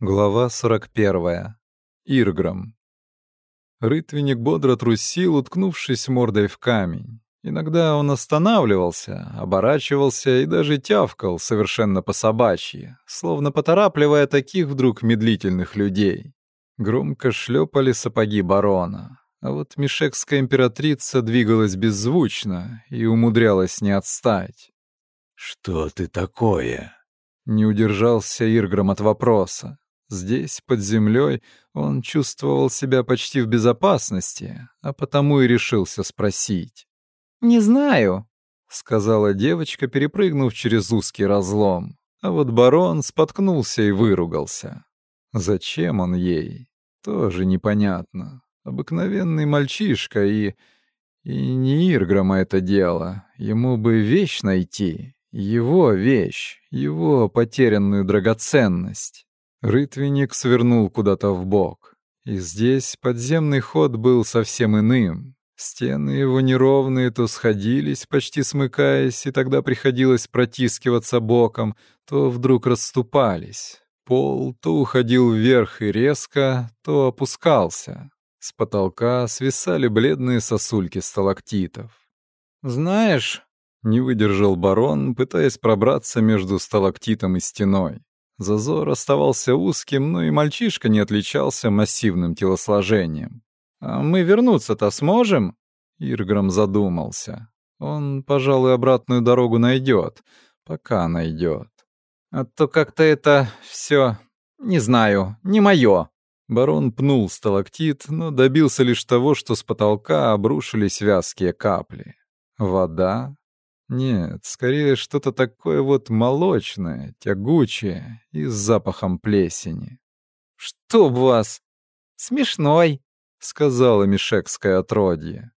Глава 41. Ирграм. Рытвенник бодро трусил, уткнувшись мордой в камень. Иногда он останавливался, оборачивался и даже тявкал совершенно по-собачьи, словно поторапливая таких вдруг медлительных людей. Громко шлепали сапоги барона, а вот мишекская императрица двигалась беззвучно и умудрялась не отстать. «Что ты такое?» Не удержался Ирграм от вопроса. Здесь, под землей, он чувствовал себя почти в безопасности, а потому и решился спросить. «Не знаю», — сказала девочка, перепрыгнув через узкий разлом. А вот барон споткнулся и выругался. Зачем он ей? Тоже непонятно. Обыкновенный мальчишка и... И не Ирграма это дело. Ему бы вещь найти. Его вещь. Его потерянную драгоценность. Рытвенник свернул куда-то в бок. И здесь подземный ход был совсем иным. Стены его неровные то сходились, почти смыкаясь, и тогда приходилось протискиваться боком, то вдруг расступались. Пол то уходил вверх и резко, то опускался. С потолка свисали бледные сосульки сталактитов. «Знаешь...» — не выдержал барон, пытаясь пробраться между сталактитом и стеной. Зазор оставался узким, но и мальчишка не отличался массивным телосложением. «А мы вернуться-то сможем?» Ирграм задумался. Он, пожалуй, обратную дорогу найдет, пока найдет. «А то как-то это все, не знаю, не мое». Барон пнул сталактит, но добился лишь того, что с потолка обрушились вязкие капли. Вода, нет, скорее что-то такое вот молочное, тягучее и с запахом плесени. «Чтоб вас! Смешной!» — сказала мишекское отродье.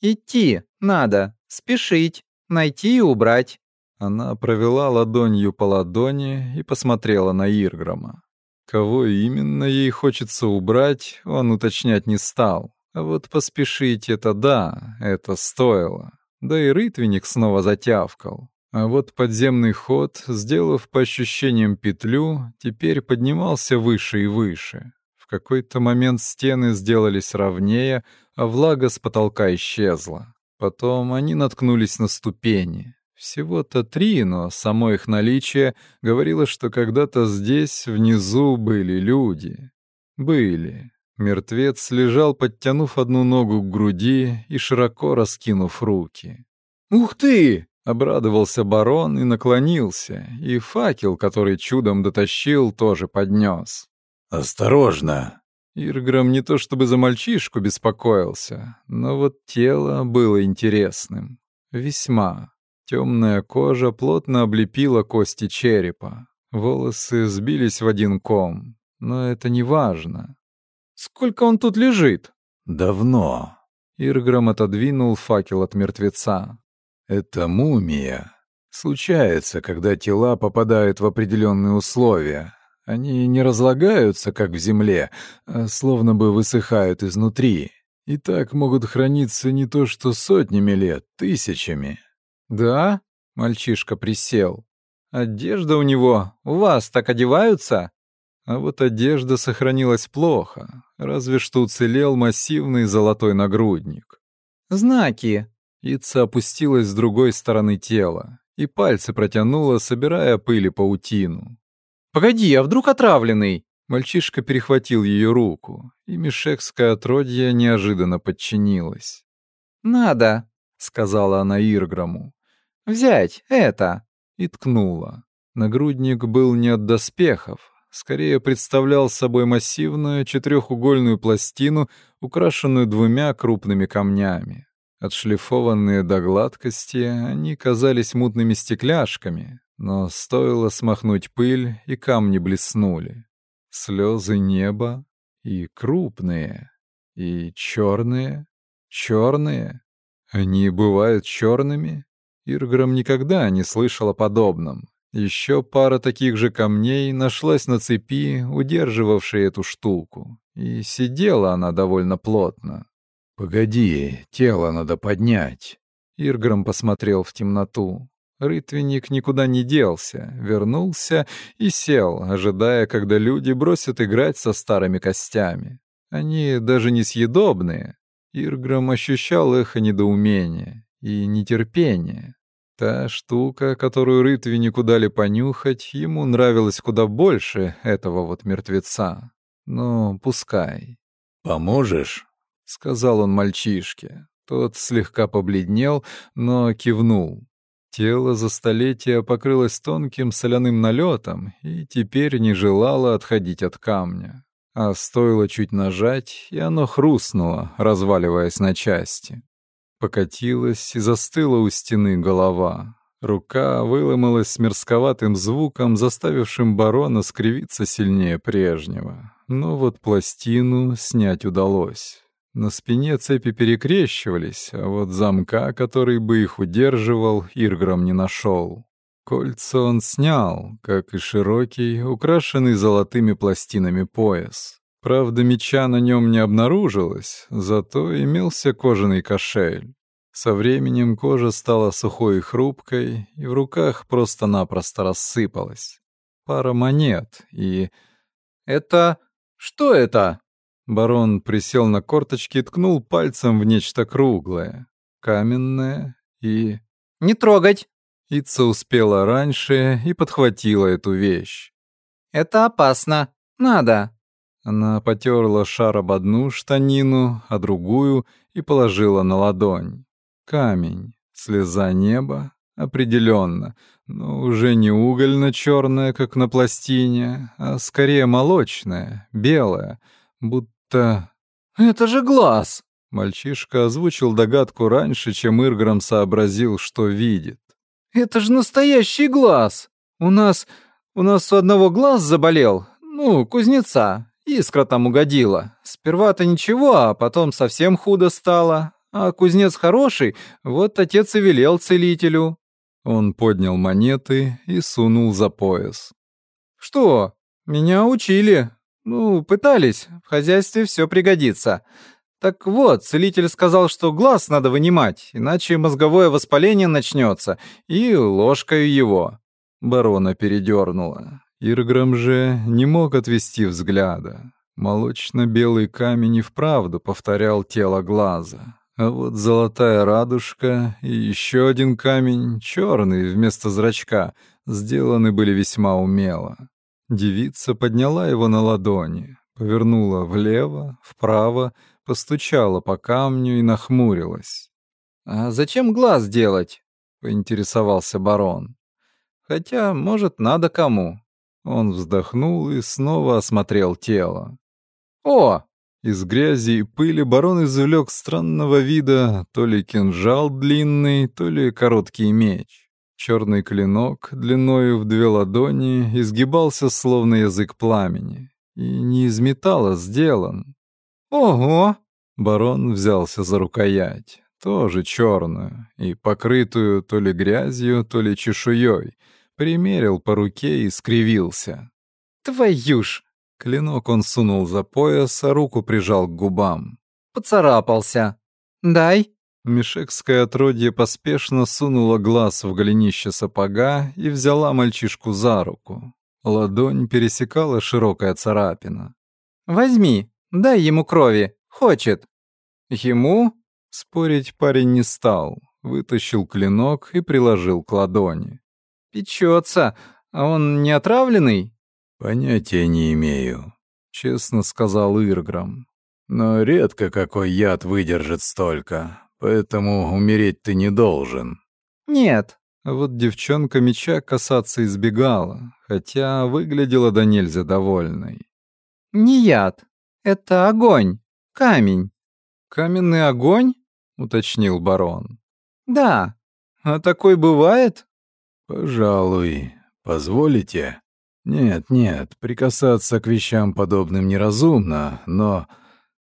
«Идти надо, спешить, найти и убрать». Она провела ладонью по ладони и посмотрела на Ирграма. Кого именно ей хочется убрать, он уточнять не стал. А вот поспешить это да, это стоило. Да и рытвенник снова затявкал. А вот подземный ход, сделав по ощущениям петлю, теперь поднимался выше и выше. В какой-то момент стены сделались ровнее, а влага с потолка исчезла. Потом они наткнулись на ступени. Всего-то три, но само их наличие говорило, что когда-то здесь внизу были люди. Были. Мертвец лежал, подтянув одну ногу к груди и широко раскинув руки. «Ух ты!» — обрадовался барон и наклонился, и факел, который чудом дотащил, тоже поднес. «Осторожно!» Ирграм не то чтобы за мальчишку беспокоился, но вот тело было интересным. Весьма. Темная кожа плотно облепила кости черепа. Волосы сбились в один ком. Но это не важно. Сколько он тут лежит?» «Давно». Ирграм отодвинул факел от мертвеца. «Это мумия. Случается, когда тела попадают в определенные условия. Они не разлагаются, как в земле, а словно бы высыхают изнутри. И так могут храниться не то что сотнями лет, тысячами». «Да?» — мальчишка присел. «Одежда у него. У вас так одеваются?» А вот одежда сохранилась плохо, разве что уцелел массивный золотой нагрудник. «Знаки!» Ица опустилась с другой стороны тела и пальцы протянула, собирая пыль и паутину. «Погоди, а вдруг отравленный?» Мальчишка перехватил ее руку, и мишекское отродье неожиданно подчинилось. «Надо», — сказала она Ирграму. «Взять это!» И ткнула. Нагрудник был не от доспехов, скорее представлял собой массивную четырехугольную пластину, украшенную двумя крупными камнями. Отшлифованные до гладкости, они казались мутными стекляшками, но стоило смахнуть пыль, и камни блеснули. Слезы неба и крупные, и черные, черные. Они бывают черными? Ирграм никогда не слышал о подобном. Еще пара таких же камней нашлась на цепи, удерживавшей эту штуку, и сидела она довольно плотно. «Погоди, тело надо поднять». Ирграм посмотрел в темноту. Рытвенник никуда не делся, вернулся и сел, ожидая, когда люди бросят играть со старыми костями. Они даже не съедобные. Ирграм ощущал их недоумение и нетерпение. Та штука, которую Рытвеннику дали понюхать, ему нравилась куда больше этого вот мертвеца. Но пускай. «Поможешь?» — сказал он мальчишке. Тот слегка побледнел, но кивнул. Тело за столетия покрылось тонким соляным налетом и теперь не желало отходить от камня. А стоило чуть нажать, и оно хрустнуло, разваливаясь на части. Покатилась и застыла у стены голова. Рука выломалась с мерзковатым звуком, заставившим барона скривиться сильнее прежнего. Но вот пластину снять удалось. На спине цепи перекрещивались, а вот замка, который бы их удерживал, Ирграм не нашел. Кольца он снял, как и широкий, украшенный золотыми пластинами пояс. Правда, меча на нем не обнаружилось, зато имелся кожаный кошель. Со временем кожа стала сухой и хрупкой, и в руках просто-напросто рассыпалась. Пара монет и... «Это... что это?» Барон присел на корточки и ткнул пальцем в нечто круглое, каменное и... «Не трогать!» Ица успела раньше и подхватила эту вещь. «Это опасно. Надо!» Она потерла шар об одну штанину, а другую и положила на ладонь. Камень, слеза неба, определенно, но уже не угольно-черная, как на пластине, а скорее молочная, белая, будто... «Это же глаз!» Мальчишка озвучил догадку раньше, чем Ирграм сообразил, что видит. «Это же настоящий глаз! У нас... у нас у одного глаз заболел, ну, кузнеца, искра там угодила. Сперва-то ничего, а потом совсем худо стало. А кузнец хороший, вот отец и велел целителю». Он поднял монеты и сунул за пояс. «Что? Меня учили. Ну, пытались. В хозяйстве все пригодится. Так вот, целитель сказал, что глаз надо вынимать, иначе мозговое воспаление начнется, и ложкой его. Барона передернула. Ирграм же не мог отвести взгляда. Молочно-белый камень и вправду повторял тело глаза. А вот золотая радужка и еще один камень, черный вместо зрачка, сделаны были весьма умело. Девица подняла его на ладони, повернула влево, вправо, постучала по камню и нахмурилась. «А зачем глаз делать?» — поинтересовался барон. «Хотя, может, надо кому». Он вздохнул и снова осмотрел тело. «О!» Из грязи и пыли барон извлек странного вида то ли кинжал длинный, то ли короткий меч. Черный клинок, длиною в две ладони, изгибался словно язык пламени. И не из металла сделан. «Ого!» Барон взялся за рукоять, тоже черную, и покрытую то ли грязью, то ли чешуей. Примерил по руке и скривился. «Твою ж!» Клинок он сунул за пояс, а руку прижал к губам. «Поцарапался. Дай». Мишекское отродье поспешно сунуло глаз в голенище сапога и взяла мальчишку за руку. Ладонь пересекала широкая царапина. «Возьми, дай ему крови, хочет». «Ему?» Спорить парень не стал, вытащил клинок и приложил к ладони. «Печется, а он не отравленный?» «Понятия не имею», — честно сказал Ирграм. «Но редко какой яд выдержит столько, поэтому умереть ты не должен». «Нет». А вот девчонка меча касаться избегала, хотя выглядела до нельзя довольной. «Не яд. Это огонь. Камень». «Каменный огонь?» — уточнил барон. «Да. А такой бывает?» «Пожалуй. Позволите?» Нет, нет, прикасаться к вещам подобным неразумно, но...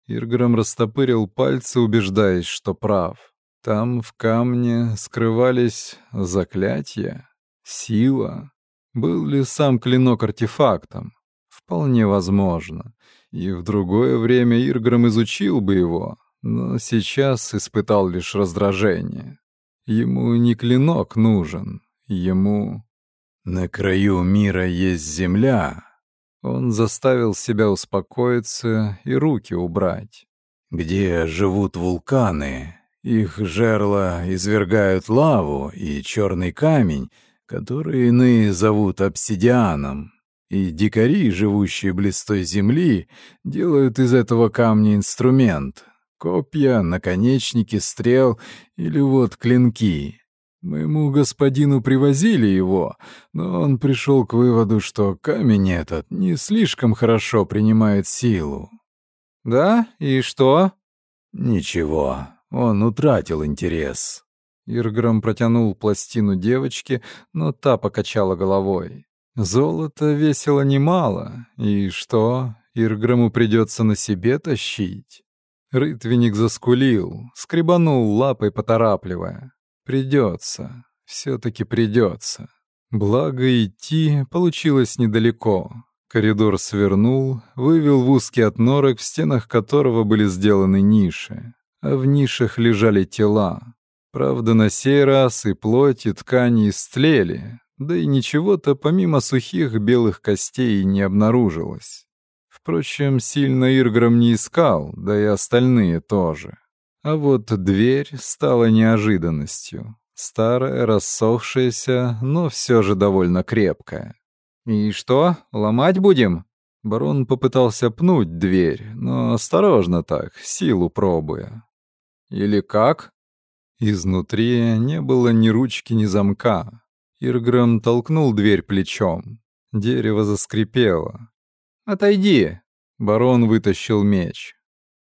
Ирграм растопырил пальцы, убеждаясь, что прав. Там, в камне, скрывались заклятия, сила. Был ли сам клинок артефактом? Вполне возможно. И в другое время Ирграм изучил бы его, но сейчас испытал лишь раздражение. Ему не клинок нужен, ему... На краю мира есть земля. Он заставил себя успокоиться и руки убрать. Где живут вулканы. Их жерла извергают лаву и черный камень, который иные зовут обсидианом. И дикари, живущие близ той земли, делают из этого камня инструмент — копья, наконечники, стрел или вот клинки. Моему господину привозили его, но он пришел к выводу, что камень этот не слишком хорошо принимает силу. «Да? И что?» «Ничего, он утратил интерес». Ирграм протянул пластину девочке, но та покачала головой. Золото весило немало, и что, Ирграму придется на себе тащить? Рытвенник заскулил, скребанул лапой, поторапливая. Придется, все-таки придется. Благо идти получилось недалеко. Коридор свернул, вывел в узкий отнорок, в стенах которого были сделаны ниши. А в нишах лежали тела. Правда, на сей раз и плоть, и ткани истлели, да и ничего-то помимо сухих белых костей не обнаружилось. Впрочем, сильно Ирграм не искал, да и остальные тоже. А вот дверь стала неожиданностью. Старая, рассохшаяся, но все же довольно крепкая. «И что, ломать будем?» Барон попытался пнуть дверь, но осторожно так, силу пробуя. «Или как?» Изнутри не было ни ручки, ни замка. Ирграм толкнул дверь плечом. Дерево заскрипело. «Отойди!» Барон вытащил меч.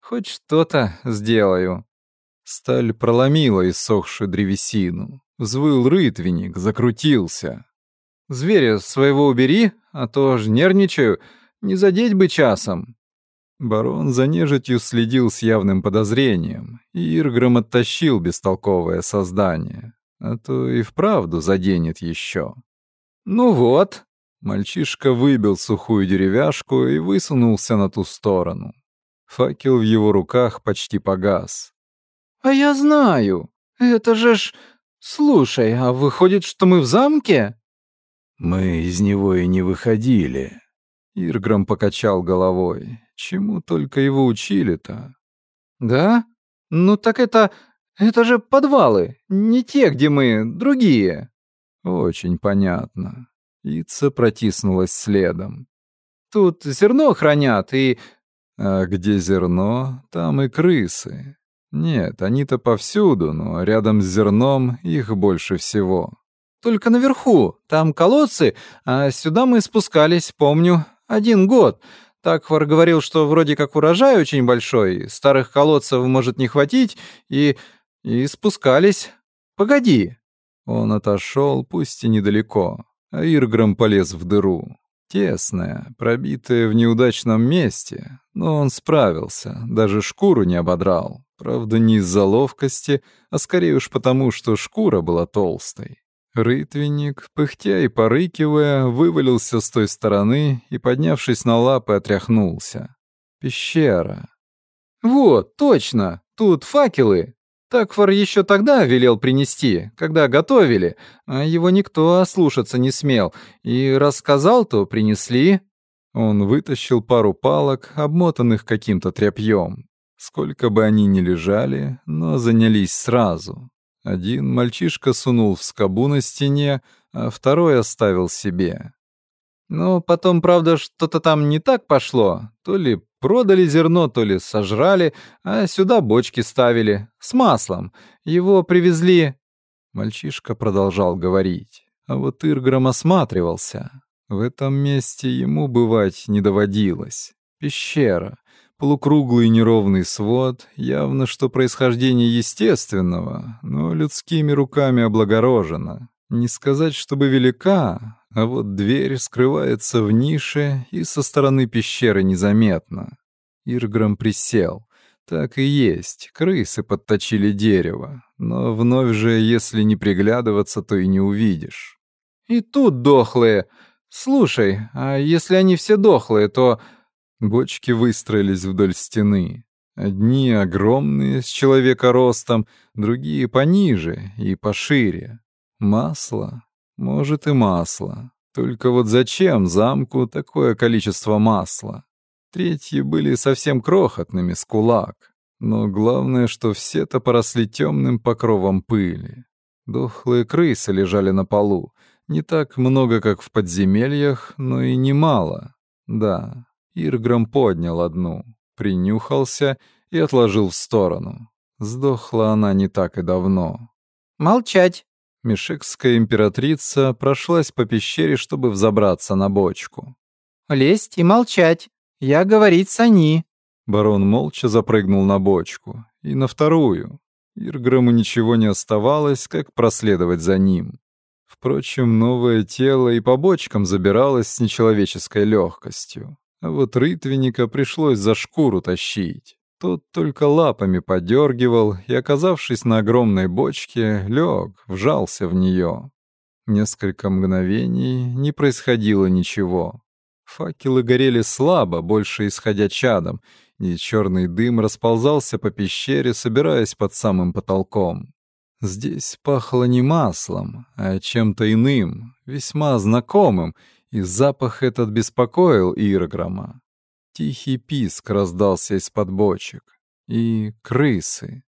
«Хоть что-то сделаю». Сталь проломила иссохшую древесину. Взвыл рытвенник, закрутился. «Зверя своего убери, а то ж нервничаю, не задеть бы часом». Барон за нежитью следил с явным подозрением, и Ирграм оттащил бестолковое создание, а то и вправду заденет еще. «Ну вот», Мальчишка выбил сухую деревяшку и высунулся на ту сторону. Факел в его руках почти погас. «А я знаю. Это же ж... Слушай, а выходит, что мы в замке?» «Мы из него и не выходили». Ирграм покачал головой. Чему только его учили-то? «Да? Ну так это... Это же подвалы. Не те, где мы, другие». «Очень понятно». Ица протиснулась следом. «Тут зерно хранят и...» «А где зерно, там и крысы. Нет, они-то повсюду, но рядом с зерном их больше всего. Только наверху, там колодцы, а сюда мы спускались, помню, один год. Таквар говорил, что вроде как урожай очень большой, старых колодцев может не хватить, и... и спускались. Погоди. Он отошел, пусть и недалеко, а Ирграм полез в дыру. Тесная, пробитая в неудачном месте, но он справился, даже шкуру не ободрал. Правда, не из-за ловкости, а скорее уж потому, что шкура была толстой. Рытвенник, пыхтя и порыкивая, вывалился с той стороны и, поднявшись на лапы, отряхнулся. Пещера. «Вот, точно! Тут факелы!» Такфор еще тогда велел принести, когда готовили, а его никто ослушаться не смел, и рассказал, то принесли. Он вытащил пару палок, обмотанных каким-то тряпьем. Сколько бы они ни лежали, но занялись сразу. Один мальчишка сунул в скобу на стене, а второй оставил себе. Но потом, правда, что-то там не так пошло. То ли продали зерно, то ли сожрали, а сюда бочки ставили. С маслом. Его привезли... Мальчишка продолжал говорить. А вот Ирграм осматривался. В этом месте ему бывать не доводилось. Пещера полукруглый неровный свод, явно что происхождение естественного, но людскими руками облагорожено. Не сказать, чтобы велика, а вот дверь скрывается в нише и со стороны пещеры незаметно. Ирграм присел. Так и есть, крысы подточили дерево, но вновь же, если не приглядываться, то и не увидишь. «И тут дохлые. Слушай, а если они все дохлые, то Бочки выстроились вдоль стены. Одни огромные, с человека ростом, другие пониже и пошире. Масло. Может и масло. Только вот зачем замку такое количество масла? Третьи были совсем крохотными, с кулак. Но главное, что все-то поросли темным покровом пыли. Дохлые крысы лежали на полу. Не так много, как в подземельях, но и немало. Да, Ирграм поднял одну, принюхался и отложил в сторону. Сдохла она не так и давно. «Молчать!» Мишекская императрица прошлась по пещере, чтобы взобраться на бочку. «Лезть и молчать. Я говорить с они». Барон молча запрыгнул на бочку. И на вторую. Ирграму ничего не оставалось, как проследовать за ним. Впрочем, новое тело и по бочкам забиралось с нечеловеческой легкостью. А вот рытвенника пришлось за шкуру тащить. Тот только лапами подергивал и, оказавшись на огромной бочке, лег, вжался в нее. Несколько мгновений не происходило ничего. Факелы горели слабо, больше исходя чадом, и черный дым расползался по пещере, собираясь под самым потолком. Здесь пахло не маслом, а чем-то иным, весьма знакомым, и запах этот беспокоил Ирграма. Тихий писк раздался из-под бочек. И крысы.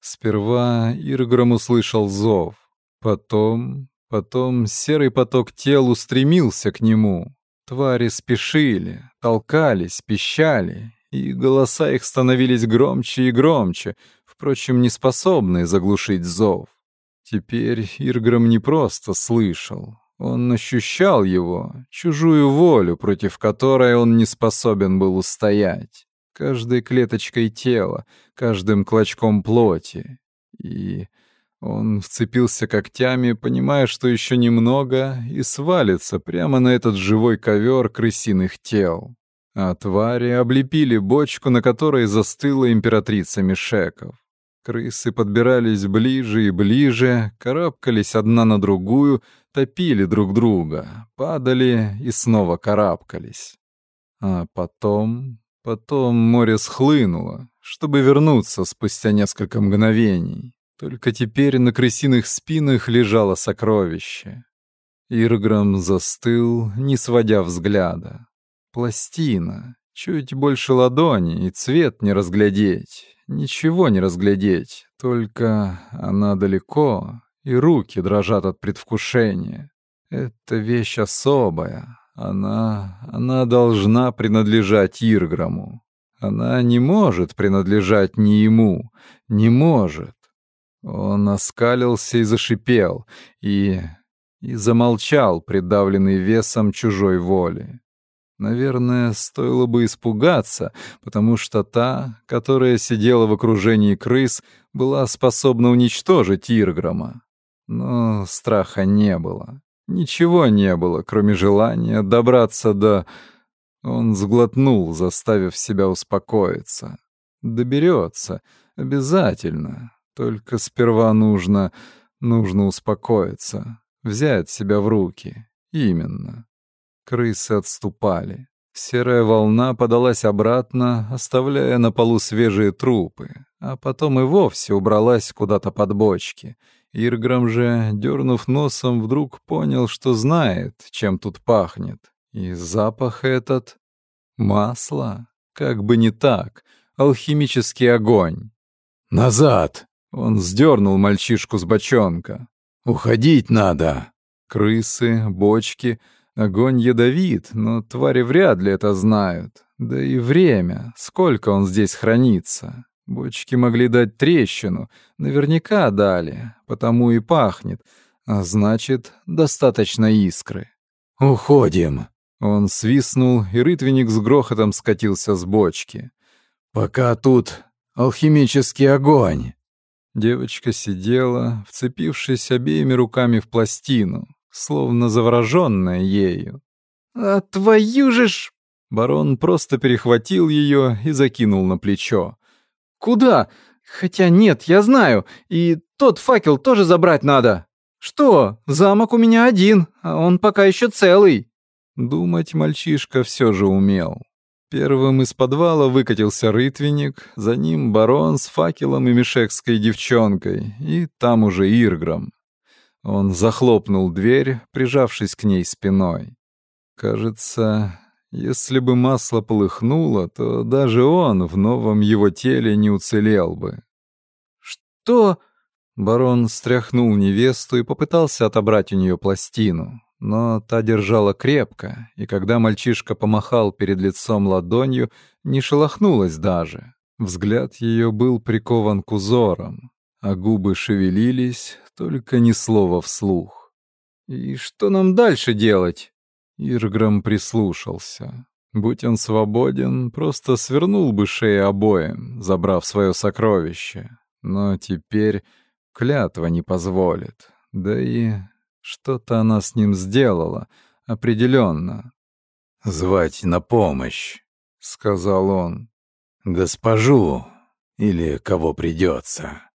Сперва Ирграм услышал зов. Потом, потом серый поток тел устремился к нему. Твари спешили, толкались, пищали, и голоса их становились громче и громче, впрочем, не способные заглушить зов. Теперь Ирграм не просто слышал, он ощущал его, чужую волю, против которой он не способен был устоять, каждой клеточкой тела, каждым клочком плоти. И он вцепился когтями, понимая, что еще немного, и свалится прямо на этот живой ковер крысиных тел а твари облепили бочку, на которой застыла императрица Мишеков. Крысы подбирались ближе и ближе, карабкались одна на другую, топили друг друга, падали и снова карабкались. А потом... потом море схлынуло, чтобы вернуться спустя несколько мгновений. Только теперь на крысиных спинах лежало сокровище. Ирграм застыл, не сводя взгляда. Пластина. Чуть больше ладони, и цвет не разглядеть. Ничего не разглядеть. Только она далеко, и руки дрожат от предвкушения. Это вещь особая. Она... она должна принадлежать Ирграму. Она не может принадлежать ни ему. Не может. Он оскалился и зашипел, и... и замолчал, придавленный весом чужой воли. Наверное, стоило бы испугаться, потому что та, которая сидела в окружении крыс, была способна уничтожить Ирграма. Но страха не было. Ничего не было, кроме желания добраться до... Он сглотнул, заставив себя успокоиться. Доберется. Обязательно. Только сперва нужно... Нужно успокоиться. Взять себя в руки. Именно. Крысы отступали. Серая волна подалась обратно, оставляя на полу свежие трупы, а потом и вовсе убралась куда-то под бочки. Ирграм же, дернув носом, вдруг понял, что знает, чем тут пахнет. И запах этот — масло. Как бы не так. Алхимический огонь. «Назад!» — он сдернул мальчишку с бочонка. «Уходить надо!» Крысы, бочки — Огонь ядовит, но твари вряд ли это знают. Да и время, сколько он здесь хранится. Бочки могли дать трещину, наверняка дали, потому и пахнет. А значит, достаточно искры. «Уходим!» Он свистнул, и рытвенник с грохотом скатился с бочки. «Пока тут алхимический огонь!» Девочка сидела, вцепившись обеими руками в пластину, словно завороженная ею. «А твою же ж...» Барон просто перехватил ее и закинул на плечо. «Куда? Хотя нет, я знаю, и тот факел тоже забрать надо. Что, замок у меня один, а он пока еще целый». Думать мальчишка все же умел. Первым из подвала выкатился рытвенник, за ним барон с факелом и мешекской девчонкой, и там уже Ирграм. Он захлопнул дверь, прижавшись к ней спиной. Кажется, если бы масло полыхнуло, то даже он в новом его теле не уцелел бы. «Что?» Барон стряхнул невесту и попытался отобрать у нее пластину, но та держала крепко, и когда мальчишка помахал перед лицом ладонью, не шелохнулась даже. Взгляд ее был прикован к узорам, а губы шевелились, только ни слова вслух. «И что нам дальше делать?» Ирграм прислушался. Будь он свободен, просто свернул бы шеи обоим, забрав свое сокровище. Но теперь клятва не позволит. Да и что-то она с ним сделала, определенно. «Звать на помощь», — сказал он. «Госпожу или кого придется».